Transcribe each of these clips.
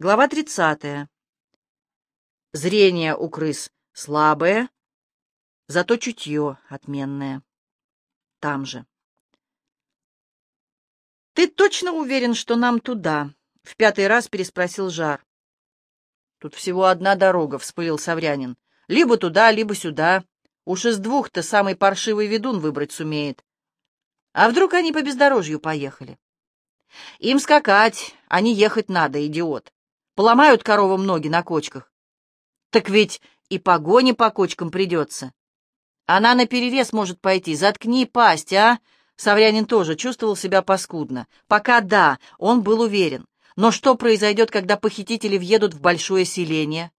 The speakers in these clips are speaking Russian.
Глава 30. Зрение у крыс слабое, зато чутье отменное. Там же. «Ты точно уверен, что нам туда?» — в пятый раз переспросил Жар. «Тут всего одна дорога», — вспылил Саврянин. «Либо туда, либо сюда. Уж из двух-то самый паршивый ведун выбрать сумеет. А вдруг они по бездорожью поехали? Им скакать, а не ехать надо, идиот поломают коровам ноги на кочках. Так ведь и погони по кочкам придется. Она наперерез может пойти. Заткни пасть, а? Саврянин тоже чувствовал себя паскудно. Пока да, он был уверен. Но что произойдет, когда похитители въедут в большое селение?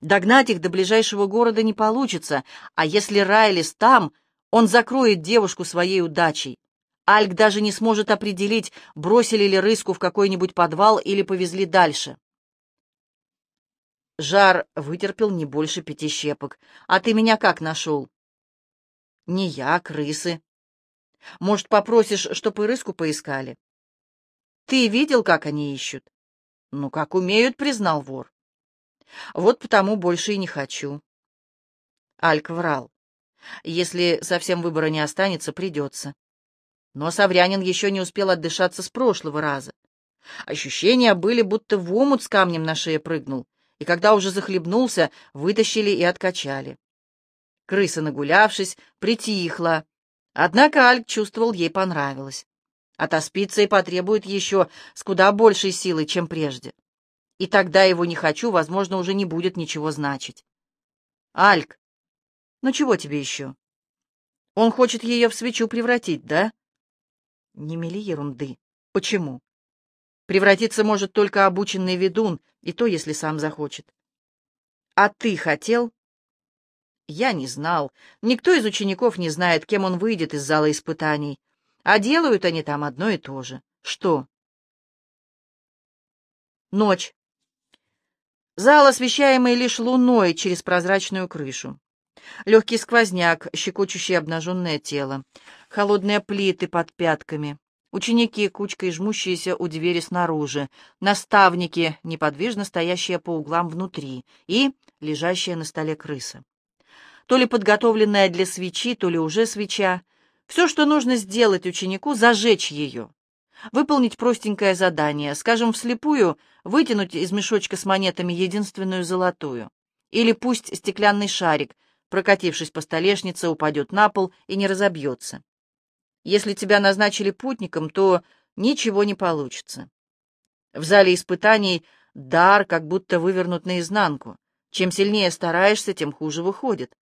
Догнать их до ближайшего города не получится, а если Райлис там, он закроет девушку своей удачей. Альк даже не сможет определить, бросили ли рыску в какой-нибудь подвал или повезли дальше. Жар вытерпел не больше пяти щепок. А ты меня как нашел? Не я, крысы. Может, попросишь, чтоб и рыску поискали? Ты видел, как они ищут? Ну, как умеют, признал вор. Вот потому больше и не хочу. Альк врал. Если совсем выбора не останется, придется. Но Саврянин еще не успел отдышаться с прошлого раза. Ощущения были, будто в омут с камнем на шее прыгнул и когда уже захлебнулся, вытащили и откачали. Крыса, нагулявшись, притихла, однако Альк чувствовал, ей понравилось. Отоспиться и потребует еще с куда большей силой, чем прежде. И тогда его «не хочу», возможно, уже не будет ничего значить. Альк, ну чего тебе еще? Он хочет ее в свечу превратить, да? Не мели ерунды. Почему? Превратиться может только обученный ведун, и то, если сам захочет. А ты хотел? Я не знал. Никто из учеников не знает, кем он выйдет из зала испытаний. А делают они там одно и то же. Что? Ночь. Зал, освещаемый лишь луной через прозрачную крышу. Легкий сквозняк, щекочущий обнаженное тело. Холодные плиты под пятками. Ученики, кучкой жмущиеся у двери снаружи, наставники, неподвижно стоящие по углам внутри, и лежащая на столе крыса. То ли подготовленная для свечи, то ли уже свеча. Все, что нужно сделать ученику, зажечь ее. Выполнить простенькое задание, скажем, вслепую вытянуть из мешочка с монетами единственную золотую. Или пусть стеклянный шарик, прокатившись по столешнице, упадет на пол и не разобьется. Если тебя назначили путником, то ничего не получится. В зале испытаний дар как будто вывернут наизнанку. Чем сильнее стараешься, тем хуже выходит.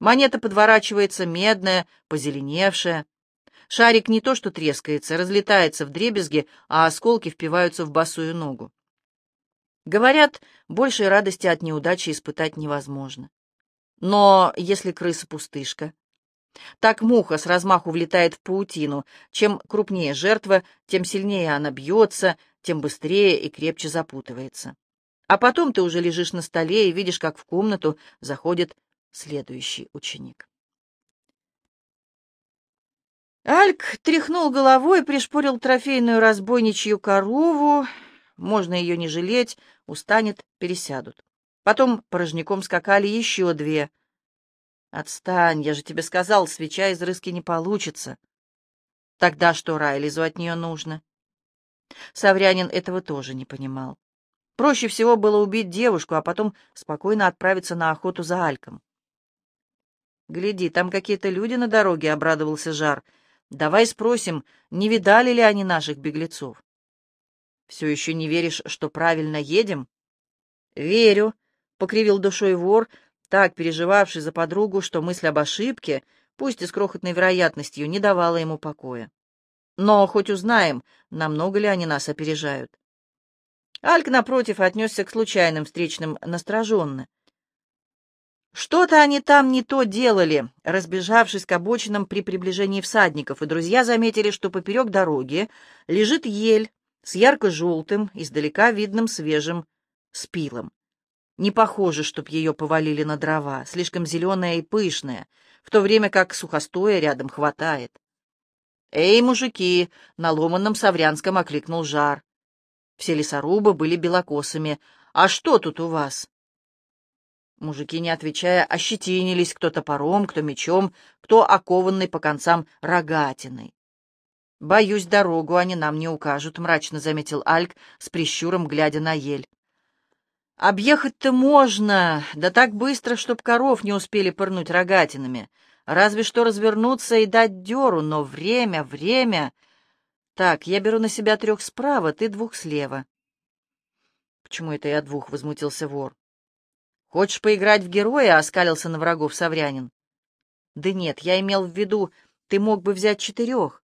Монета подворачивается медная, позеленевшая. Шарик не то что трескается, разлетается в дребезги, а осколки впиваются в босую ногу. Говорят, большей радости от неудачи испытать невозможно. Но если крыса пустышка, так муха с размаху влетает в паутину. Чем крупнее жертва, тем сильнее она бьется, тем быстрее и крепче запутывается. А потом ты уже лежишь на столе и видишь, как в комнату заходит следующий ученик. Альк тряхнул головой, пришпорил трофейную разбойничью корову. Можно ее не жалеть, устанет, пересядут. Потом порожняком скакали еще две — «Отстань, я же тебе сказал, свеча из рыски не получится». «Тогда что Райлизу от нее нужно?» Саврянин этого тоже не понимал. Проще всего было убить девушку, а потом спокойно отправиться на охоту за Альком. «Гляди, там какие-то люди на дороге», — обрадовался Жар. «Давай спросим, не видали ли они наших беглецов?» «Все еще не веришь, что правильно едем?» «Верю», — покривил душой вор, так переживавший за подругу, что мысль об ошибке, пусть и с крохотной вероятностью, не давала ему покоя. Но хоть узнаем, намного ли они нас опережают. Альк, напротив, отнесся к случайным встречным настороженно. Что-то они там не то делали, разбежавшись к обочинам при приближении всадников, и друзья заметили, что поперек дороги лежит ель с ярко-желтым, издалека видным свежим спилом. Не похоже, чтоб ее повалили на дрова, слишком зеленая и пышная, в то время как сухостоя рядом хватает. «Эй, мужики!» — на ломанном саврянском окликнул жар. Все лесорубы были белокосами. «А что тут у вас?» Мужики, не отвечая, ощетинились кто топором, кто мечом, кто окованный по концам рогатиной. «Боюсь, дорогу они нам не укажут», — мрачно заметил Альк, с прищуром глядя на ель. «Объехать-то можно, да так быстро, чтоб коров не успели пырнуть рогатинами. Разве что развернуться и дать дёру, но время, время...» «Так, я беру на себя трех справа, ты двух слева». «Почему это я двух?» — возмутился вор. «Хочешь поиграть в героя?» — оскалился на врагов Саврянин. «Да нет, я имел в виду, ты мог бы взять четырех.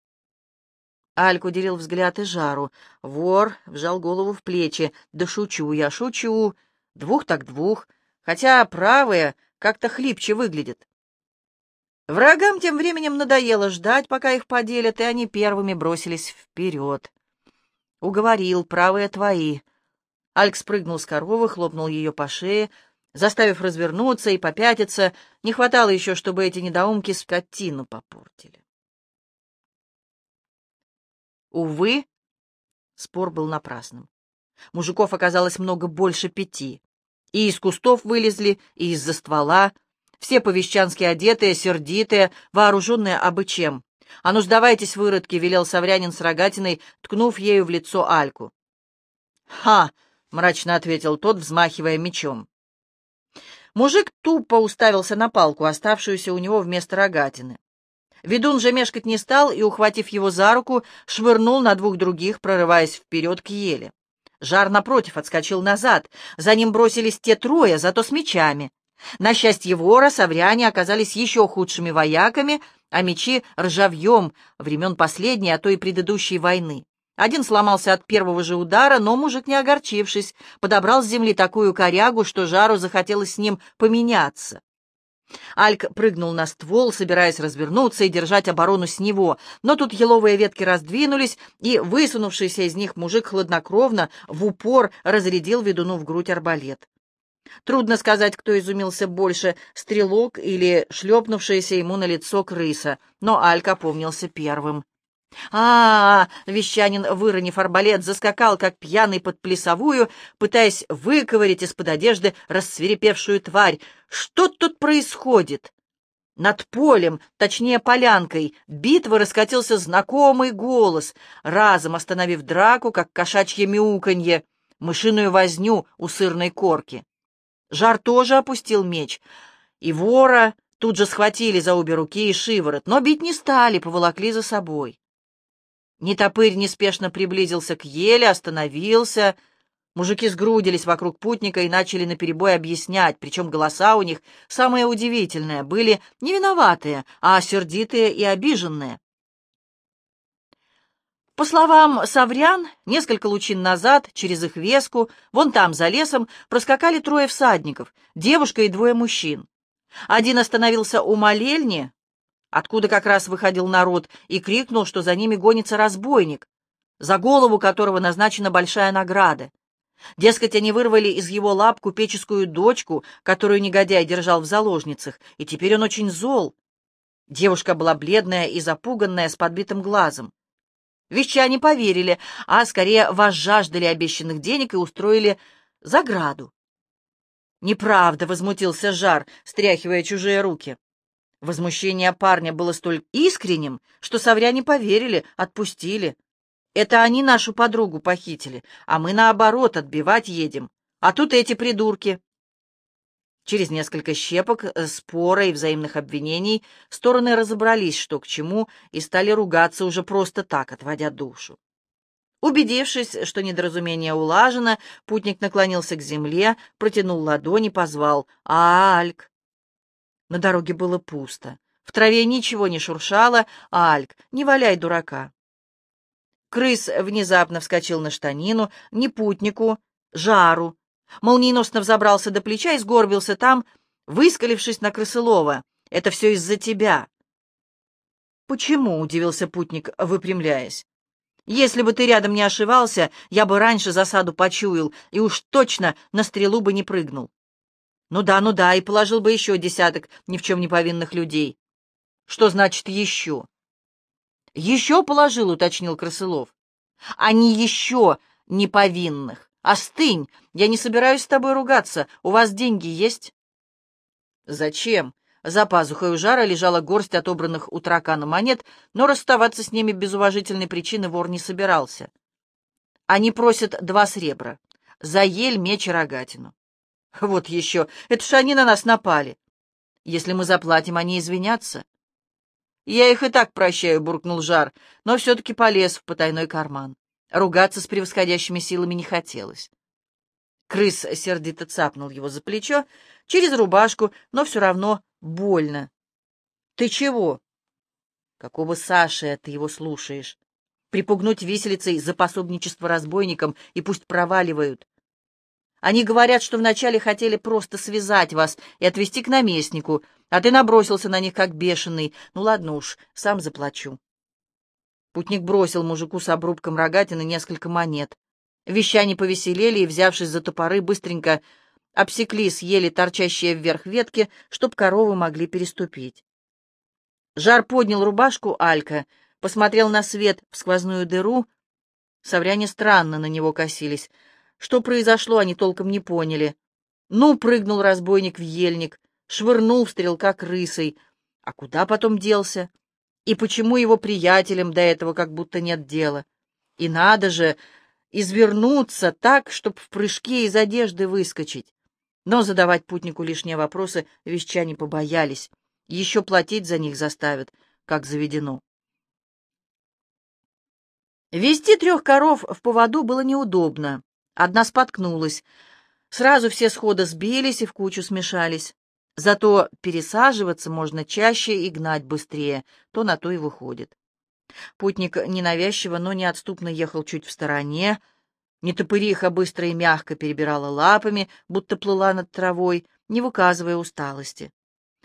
Альк уделил взгляд и жару. Вор вжал голову в плечи. «Да шучу я, шучу. Двух так двух. Хотя правые как-то хлипче выглядят». Врагам тем временем надоело ждать, пока их поделят, и они первыми бросились вперед. «Уговорил, правые твои». Альк спрыгнул с коровы, хлопнул ее по шее, заставив развернуться и попятиться. Не хватало еще, чтобы эти недоумки скотину попортили. Увы, спор был напрасным. Мужиков оказалось много больше пяти. И из кустов вылезли, и из-за ствола. Все повещански одетые, сердитые, вооруженные абы чем. «А ну, сдавайтесь, выродки!» — велел Саврянин с рогатиной, ткнув ею в лицо Альку. «Ха!» — мрачно ответил тот, взмахивая мечом. Мужик тупо уставился на палку, оставшуюся у него вместо рогатины. Ведун же мешкать не стал и, ухватив его за руку, швырнул на двух других, прорываясь вперед к еле. Жар, напротив, отскочил назад. За ним бросились те трое, зато с мечами. На счастье вора, савряне оказались еще худшими вояками, а мечи — ржавьем времен последней, а то и предыдущей войны. Один сломался от первого же удара, но мужик, не огорчившись, подобрал с земли такую корягу, что жару захотелось с ним поменяться. Альк прыгнул на ствол, собираясь развернуться и держать оборону с него, но тут еловые ветки раздвинулись, и высунувшийся из них мужик хладнокровно в упор разрядил ведуну в грудь арбалет. Трудно сказать, кто изумился больше, стрелок или шлепнувшаяся ему на лицо крыса, но Альк опомнился первым. А, -а, а Вещанин, выронив арбалет, заскакал, как пьяный под плясовую, пытаясь выковырить из-под одежды рассверепевшую тварь. «Что тут происходит?» Над полем, точнее полянкой, битвы раскатился знакомый голос, разом остановив драку, как кошачье мяуканье, мышиную возню у сырной корки. Жар тоже опустил меч, и вора тут же схватили за обе руки и шиворот, но бить не стали, поволокли за собой. Нетопырь неспешно приблизился к еле, остановился. Мужики сгрудились вокруг путника и начали наперебой объяснять, причем голоса у них, самое удивительное, были не виноватые, а сердитые и обиженные. По словам Саврян, несколько лучин назад, через их веску, вон там, за лесом, проскакали трое всадников, девушка и двое мужчин. Один остановился у молельни, откуда как раз выходил народ, и крикнул, что за ними гонится разбойник, за голову которого назначена большая награда. Дескать, они вырвали из его лап купеческую дочку, которую негодяй держал в заложницах, и теперь он очень зол. Девушка была бледная и запуганная, с подбитым глазом. Вещане поверили, а скорее возжаждали обещанных денег и устроили заграду. «Неправда!» — возмутился Жар, стряхивая чужие руки. Возмущение парня было столь искренним, что совряне поверили, отпустили. Это они нашу подругу похитили, а мы, наоборот, отбивать едем. А тут эти придурки. Через несколько щепок, э, спора и взаимных обвинений стороны разобрались, что к чему, и стали ругаться уже просто так, отводя душу. Убедившись, что недоразумение улажено, путник наклонился к земле, протянул ладони, позвал «Альк!». На дороге было пусто. В траве ничего не шуршало, а Альк, не валяй дурака. Крыс внезапно вскочил на штанину, не путнику, жару. Молниеносно взобрался до плеча и сгорбился там, выскалившись на крысылова. «Это все из-за тебя». «Почему?» — удивился путник, выпрямляясь. «Если бы ты рядом не ошивался, я бы раньше засаду почуял и уж точно на стрелу бы не прыгнул». Ну да, ну да, и положил бы еще десяток ни в чем не повинных людей. Что значит «еще»? Еще положил, уточнил Красылов. А не еще, неповинных. Остынь! Я не собираюсь с тобой ругаться. У вас деньги есть? Зачем? За пазухой у жара лежала горсть отобранных у таракана монет, но расставаться с ними без уважительной причины вор не собирался. Они просят два сребра. За ель, меч и рогатину. Вот еще, это ж они на нас напали. Если мы заплатим, они извинятся. Я их и так прощаю, буркнул Жар, но все-таки полез в потайной карман. Ругаться с превосходящими силами не хотелось. Крыс сердито цапнул его за плечо, через рубашку, но все равно больно. «Ты чего?» «Какого Саши ты его слушаешь? Припугнуть виселицей за пособничество разбойникам и пусть проваливают. Они говорят, что вначале хотели просто связать вас и отвезти к наместнику, а ты набросился на них как бешеный. Ну ладно уж, сам заплачу». Путник бросил мужику с обрубком рогатины несколько монет. Вещане повеселели и, взявшись за топоры, быстренько обсекли, съели торчащие вверх ветки, чтоб коровы могли переступить. Жар поднял рубашку Алька, посмотрел на свет в сквозную дыру. Совряне странно на него косились. Что произошло, они толком не поняли. Ну, прыгнул разбойник в ельник, швырнул стрелка крысой. А куда потом делся? И почему его приятелям до этого как будто нет дела? И надо же извернуться так, чтобы в прыжке из одежды выскочить. Но задавать путнику лишние вопросы вещане побоялись. Еще платить за них заставят, как заведено. Вести трех коров в поводу было неудобно. Одна споткнулась. Сразу все схода сбились и в кучу смешались. Зато пересаживаться можно чаще и гнать быстрее, то на то и выходит. Путник ненавязчиво, но неотступно ехал чуть в стороне. Нетопыриха быстро и мягко перебирала лапами, будто плыла над травой, не выказывая усталости.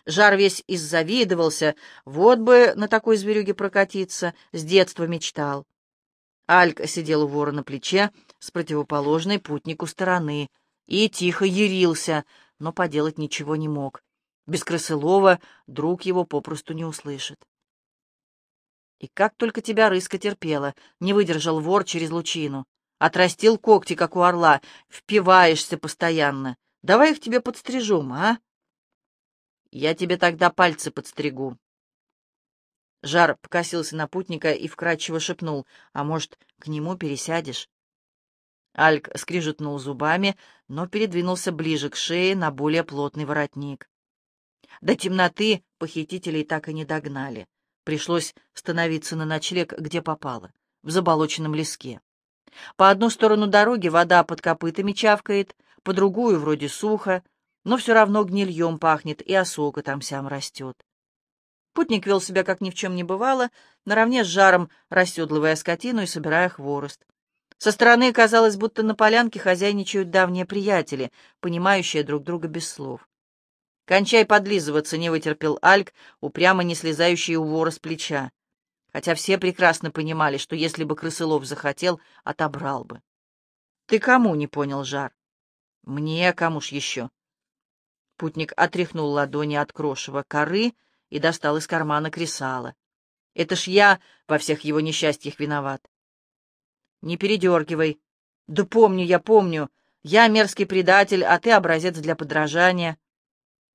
Жар весь иззавидовался, вот бы на такой зверюге прокатиться, с детства мечтал. Альк сидел у вора на плече, с противоположной путнику стороны, и тихо ярился, но поделать ничего не мог. Без крысылова друг его попросту не услышит. И как только тебя рыска терпела, не выдержал вор через лучину. Отрастил когти, как у орла, впиваешься постоянно. Давай их тебе подстрижем, а? Я тебе тогда пальцы подстригу. Жар покосился на путника и вкрадчиво шепнул, а может, к нему пересядешь? Альк скрижетнул зубами, но передвинулся ближе к шее на более плотный воротник. До темноты похитителей так и не догнали. Пришлось становиться на ночлег, где попало, в заболоченном леске. По одну сторону дороги вода под копытами чавкает, по другую вроде сухо, но все равно гнильем пахнет, и осока там сям растет. Путник вел себя, как ни в чем не бывало, наравне с жаром расседлывая скотину и собирая хворост. Со стороны казалось, будто на полянке хозяйничают давние приятели, понимающие друг друга без слов. «Кончай подлизываться», — не вытерпел Альк, упрямо не слезающий у вора с плеча. Хотя все прекрасно понимали, что если бы крысылов захотел, отобрал бы. «Ты кому?» — не понял Жар. «Мне, кому ж еще?» Путник отряхнул ладони от крошева коры и достал из кармана кресало. «Это ж я во всех его несчастьях виноват». «Не передергивай». «Да помню, я помню. Я мерзкий предатель, а ты образец для подражания».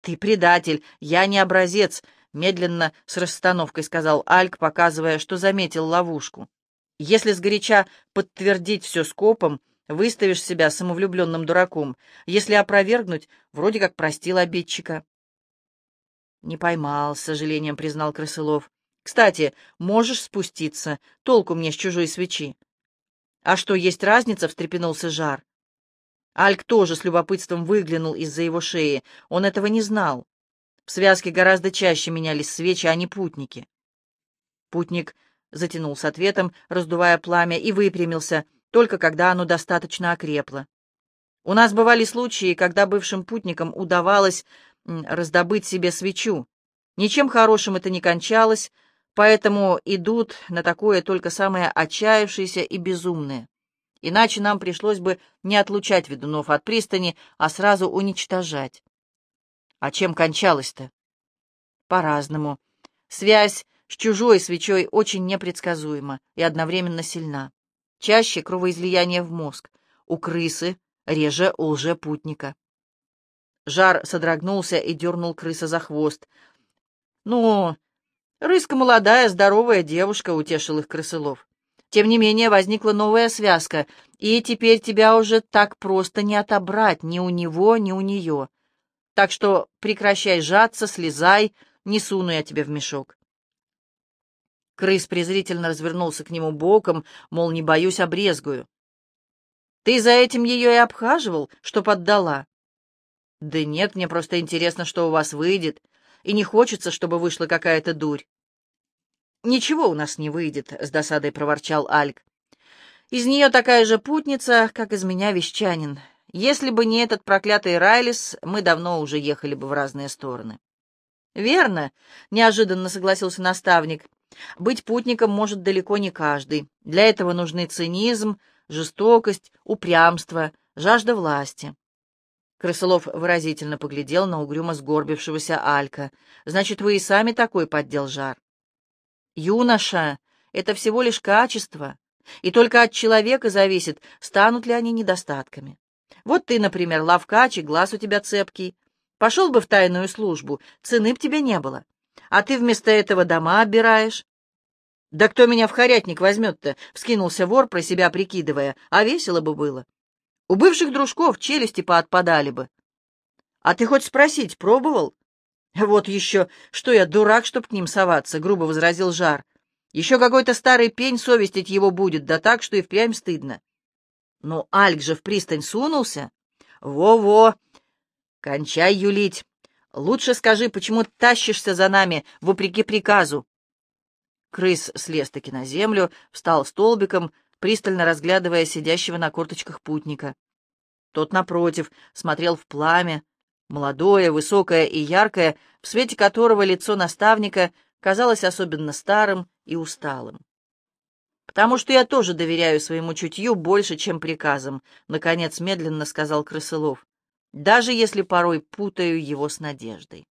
«Ты предатель, я не образец», — медленно с расстановкой сказал Альк, показывая, что заметил ловушку. «Если сгоряча подтвердить все скопом, выставишь себя самовлюбленным дураком. Если опровергнуть, вроде как простил обидчика». «Не поймал», — с сожалением признал Крысылов. «Кстати, можешь спуститься, толку мне с чужой свечи». «А что, есть разница?» — встрепенулся Жар. Альк тоже с любопытством выглянул из-за его шеи. Он этого не знал. В связке гораздо чаще менялись свечи, а не путники. Путник затянул с ответом, раздувая пламя, и выпрямился, только когда оно достаточно окрепло. У нас бывали случаи, когда бывшим путникам удавалось раздобыть себе свечу. Ничем хорошим это не кончалось, поэтому идут на такое только самые отчаявшиеся и безумные. Иначе нам пришлось бы не отлучать ведунов от пристани, а сразу уничтожать. А чем кончалось-то? По-разному. Связь с чужой свечой очень непредсказуема и одновременно сильна. чаще кровоизлияние в мозг, у крысы, реже у лжепутника. Жар содрогнулся и дернул крыса за хвост. «Ну, рыска молодая, здоровая девушка», — утешил их крысылов. «Тем не менее возникла новая связка, и теперь тебя уже так просто не отобрать ни у него, ни у нее. Так что прекращай жаться, слезай, не суну я тебя в мешок». Крыс презрительно развернулся к нему боком, мол, не боюсь, обрезгую. «Ты за этим ее и обхаживал, что поддала?» «Да нет, мне просто интересно, что у вас выйдет, и не хочется, чтобы вышла какая-то дурь». «Ничего у нас не выйдет», — с досадой проворчал Альк. «Из нее такая же путница, как из меня вещанин. Если бы не этот проклятый Райлис, мы давно уже ехали бы в разные стороны». «Верно», — неожиданно согласился наставник. Быть путником может далеко не каждый. Для этого нужны цинизм, жестокость, упрямство, жажда власти. Крысолов выразительно поглядел на угрюмо сгорбившегося Алька. «Значит, вы и сами такой поддел жар?» «Юноша, это всего лишь качество, и только от человека зависит, станут ли они недостатками. Вот ты, например, лавкач, и глаз у тебя цепкий. Пошел бы в тайную службу, цены б тебе не было а ты вместо этого дома оббираешь. «Да кто меня в хорятник возьмет-то?» — вскинулся вор, про себя прикидывая. «А весело бы было. У бывших дружков челюсти поотпадали бы. А ты хоть спросить пробовал?» «Вот еще, что я дурак, чтоб к ним соваться», — грубо возразил Жар. «Еще какой-то старый пень совестить его будет, да так, что и впрямь стыдно». «Ну, Альк же в пристань сунулся». «Во-во! Кончай юлить. Лучше скажи, почему тащишься за нами, вопреки приказу?» Крыс слез-таки на землю, встал столбиком, пристально разглядывая сидящего на корточках путника. Тот, напротив, смотрел в пламя, молодое, высокое и яркое, в свете которого лицо наставника казалось особенно старым и усталым. «Потому что я тоже доверяю своему чутью больше, чем приказам», — наконец медленно сказал Крысылов даже если порой путаю его с надеждой.